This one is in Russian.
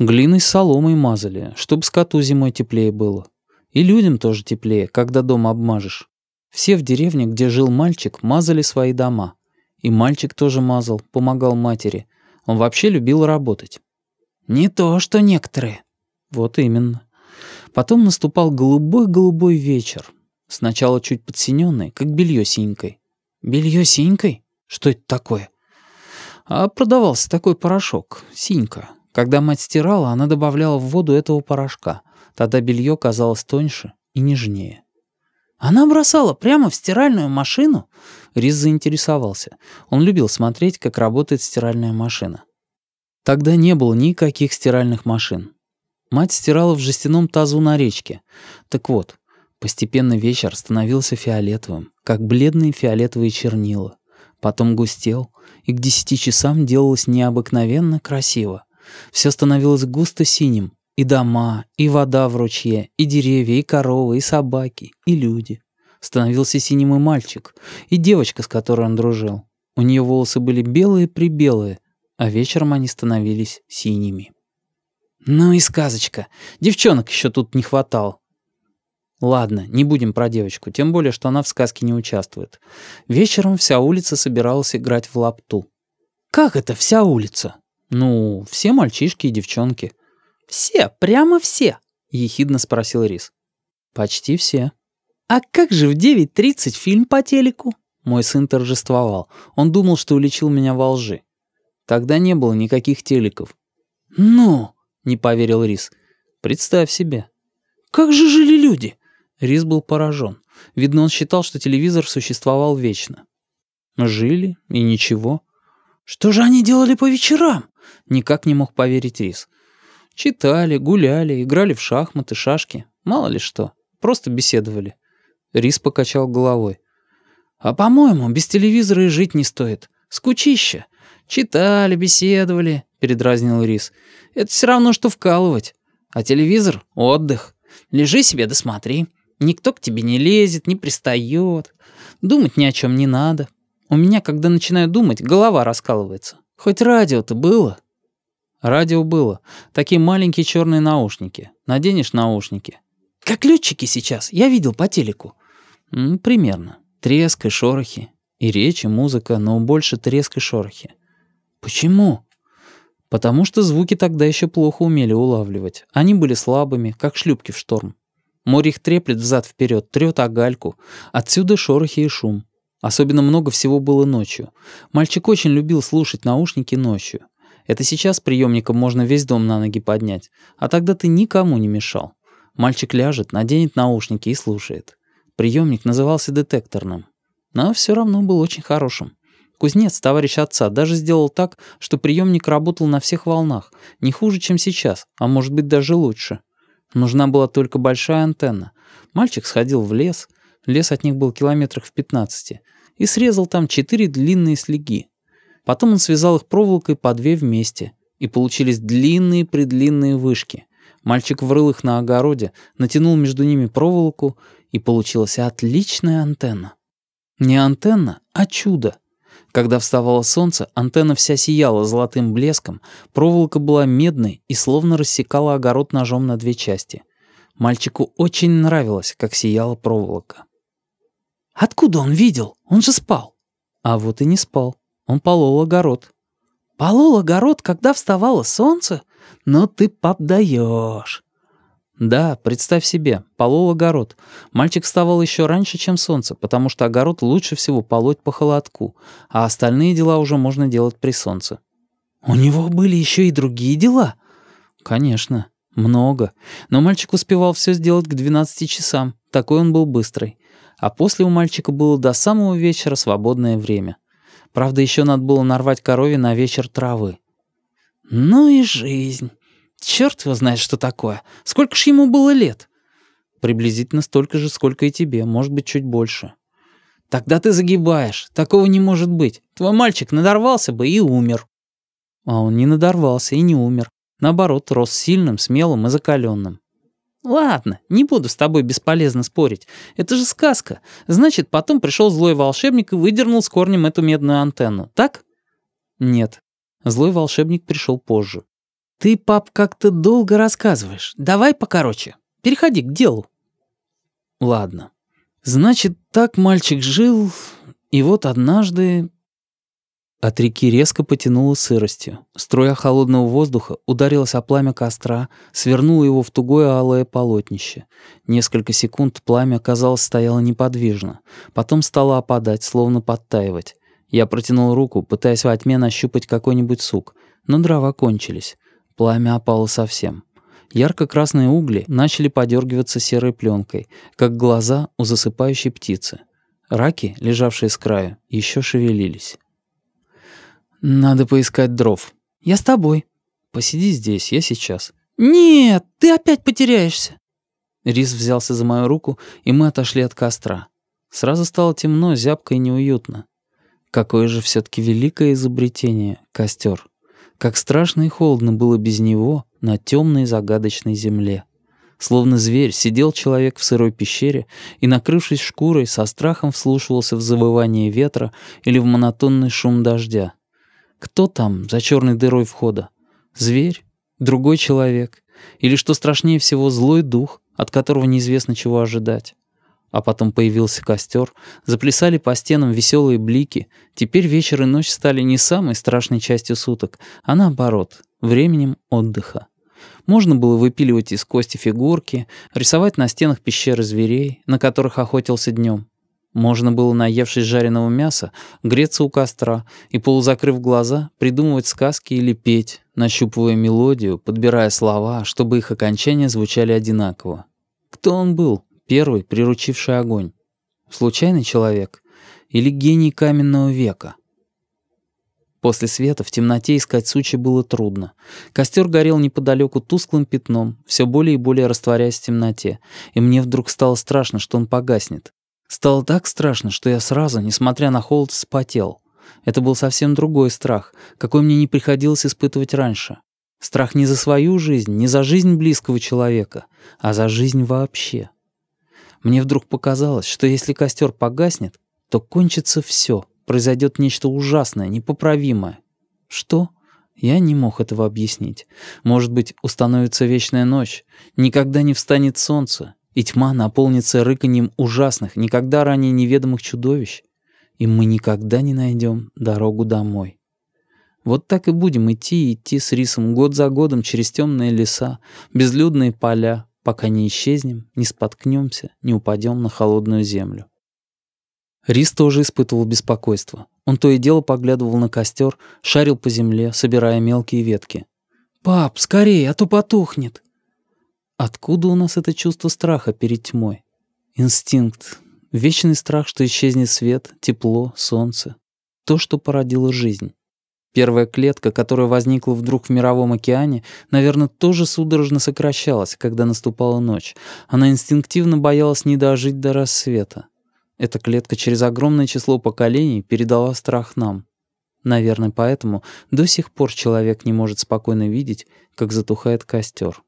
Глиной с соломой мазали, чтобы скоту зимой теплее было. И людям тоже теплее, когда дом обмажешь. Все в деревне, где жил мальчик, мазали свои дома. И мальчик тоже мазал, помогал матери. Он вообще любил работать. «Не то, что некоторые». Вот именно. Потом наступал голубой-голубой вечер. Сначала чуть подсиненный, как белье синькой. Белье синькой? Что это такое? А продавался такой порошок, синька. Когда мать стирала, она добавляла в воду этого порошка. Тогда белье казалось тоньше и нежнее. Она бросала прямо в стиральную машину? Рис заинтересовался. Он любил смотреть, как работает стиральная машина. Тогда не было никаких стиральных машин. Мать стирала в жестяном тазу на речке. Так вот, постепенно вечер становился фиолетовым, как бледные фиолетовые чернила. Потом густел, и к десяти часам делалось необыкновенно красиво. Все становилось густо синим. И дома, и вода в ручье, и деревья, и коровы, и собаки, и люди. Становился синим и мальчик, и девочка, с которой он дружил. У нее волосы были белые-прибелые, а вечером они становились синими. «Ну и сказочка. Девчонок еще тут не хватало». Ладно, не будем про девочку, тем более, что она в сказке не участвует. Вечером вся улица собиралась играть в лапту. «Как это вся улица?» «Ну, все мальчишки и девчонки». «Все, прямо все?» — ехидно спросил Рис. «Почти все». «А как же в 9.30 фильм по телеку?» Мой сын торжествовал. Он думал, что уличил меня во лжи. Тогда не было никаких телеков. «Ну?» — не поверил Рис. «Представь себе». «Как же жили люди?» Рис был поражен. Видно, он считал, что телевизор существовал вечно. Жили, и ничего. «Что же они делали по вечерам?» Никак не мог поверить Рис. Читали, гуляли, играли в шахматы, шашки. Мало ли что. Просто беседовали. Рис покачал головой. «А по-моему, без телевизора и жить не стоит. Скучище. Читали, беседовали», — передразнил Рис. «Это все равно, что вкалывать. А телевизор — отдых. Лежи себе да. Никто к тебе не лезет, не пристает. Думать ни о чем не надо. У меня, когда начинаю думать, голова раскалывается. Хоть радио-то было». Радио было. Такие маленькие черные наушники. Наденешь наушники. Как летчики сейчас. Я видел по телеку. М, примерно. Треск и шорохи. И речь, и музыка, но больше треск и шорохи. Почему? Потому что звуки тогда еще плохо умели улавливать. Они были слабыми, как шлюпки в шторм. Море их треплет взад-вперед, трет о гальку. Отсюда шорохи и шум. Особенно много всего было ночью. Мальчик очень любил слушать наушники ночью. Это сейчас приемником можно весь дом на ноги поднять. А тогда ты никому не мешал. Мальчик ляжет, наденет наушники и слушает. Приемник назывался детекторным. Но все равно был очень хорошим. Кузнец, товарищ отца, даже сделал так, что приемник работал на всех волнах, не хуже, чем сейчас, а может быть даже лучше. Нужна была только большая антенна. Мальчик сходил в лес, лес от них был километрах в 15, и срезал там четыре длинные слеги. Потом он связал их проволокой по две вместе, и получились длинные-предлинные вышки. Мальчик врыл их на огороде, натянул между ними проволоку, и получилась отличная антенна. Не антенна, а чудо. Когда вставало солнце, антенна вся сияла золотым блеском, проволока была медной и словно рассекала огород ножом на две части. Мальчику очень нравилось, как сияла проволока. «Откуда он видел? Он же спал». А вот и не спал. Он полол огород. «Полол огород, когда вставало солнце? Но ты поддаешь. Да, представь себе, полол огород. Мальчик вставал еще раньше, чем солнце, потому что огород лучше всего полоть по холодку, а остальные дела уже можно делать при солнце. У него были еще и другие дела? Конечно, много. Но мальчик успевал все сделать к 12 часам, такой он был быстрый. А после у мальчика было до самого вечера свободное время. Правда, еще надо было нарвать корове на вечер травы. Ну и жизнь. Черт его знает, что такое. Сколько ж ему было лет? Приблизительно столько же, сколько и тебе, может быть, чуть больше. Тогда ты загибаешь. Такого не может быть. Твой мальчик надорвался бы и умер. А он не надорвался и не умер. Наоборот, рос сильным, смелым и закаленным. Ладно, не буду с тобой бесполезно спорить. Это же сказка. Значит, потом пришел злой волшебник и выдернул с корнем эту медную антенну, так? Нет. Злой волшебник пришел позже. «Ты, пап, как-то долго рассказываешь. Давай покороче. Переходи к делу». «Ладно. Значит, так мальчик жил, и вот однажды от реки резко потянуло сыростью. Струя холодного воздуха ударилась о пламя костра, свернула его в тугое алое полотнище. Несколько секунд пламя, казалось, стояло неподвижно. Потом стало опадать, словно подтаивать. Я протянул руку, пытаясь во тьме нащупать какой-нибудь сук, но дрова кончились. Пламя опало совсем. Ярко-красные угли начали подергиваться серой пленкой, как глаза у засыпающей птицы. Раки, лежавшие с краю, еще шевелились. «Надо поискать дров». «Я с тобой». «Посиди здесь, я сейчас». «Нет, ты опять потеряешься». Рис взялся за мою руку, и мы отошли от костра. Сразу стало темно, зябко и неуютно. Какое же все таки великое изобретение — костер. Как страшно и холодно было без него на темной загадочной земле. Словно зверь, сидел человек в сырой пещере и, накрывшись шкурой, со страхом вслушивался в завывание ветра или в монотонный шум дождя. Кто там за черной дырой входа? Зверь? Другой человек? Или, что страшнее всего, злой дух, от которого неизвестно чего ожидать? А потом появился костер, заплясали по стенам веселые блики. Теперь вечер и ночь стали не самой страшной частью суток, а наоборот, временем отдыха. Можно было выпиливать из кости фигурки, рисовать на стенах пещеры зверей, на которых охотился днем. Можно было, наевшись жареного мяса, греться у костра и, полузакрыв глаза, придумывать сказки или петь, нащупывая мелодию, подбирая слова, чтобы их окончания звучали одинаково. Кто он был, первый, приручивший огонь? Случайный человек? Или гений каменного века? После света в темноте искать сучи было трудно. Костер горел неподалеку тусклым пятном, все более и более растворяясь в темноте, и мне вдруг стало страшно, что он погаснет. Стало так страшно, что я сразу, несмотря на холод, вспотел. Это был совсем другой страх, какой мне не приходилось испытывать раньше. Страх не за свою жизнь, не за жизнь близкого человека, а за жизнь вообще. Мне вдруг показалось, что если костер погаснет, то кончится все, произойдет нечто ужасное, непоправимое. Что? Я не мог этого объяснить. Может быть, установится вечная ночь, никогда не встанет солнце, и тьма наполнится рыканьем ужасных, никогда ранее неведомых чудовищ, и мы никогда не найдем дорогу домой. Вот так и будем идти и идти с рисом год за годом через темные леса, безлюдные поля, пока не исчезнем, не споткнемся, не упадем на холодную землю. Рис тоже испытывал беспокойство. Он то и дело поглядывал на костер, шарил по земле, собирая мелкие ветки. «Пап, скорее, а то потухнет!» Откуда у нас это чувство страха перед тьмой? Инстинкт. Вечный страх, что исчезнет свет, тепло, солнце. То, что породило жизнь. Первая клетка, которая возникла вдруг в мировом океане, наверное, тоже судорожно сокращалась, когда наступала ночь. Она инстинктивно боялась не дожить до рассвета. Эта клетка через огромное число поколений передала страх нам. Наверное, поэтому до сих пор человек не может спокойно видеть, как затухает костер.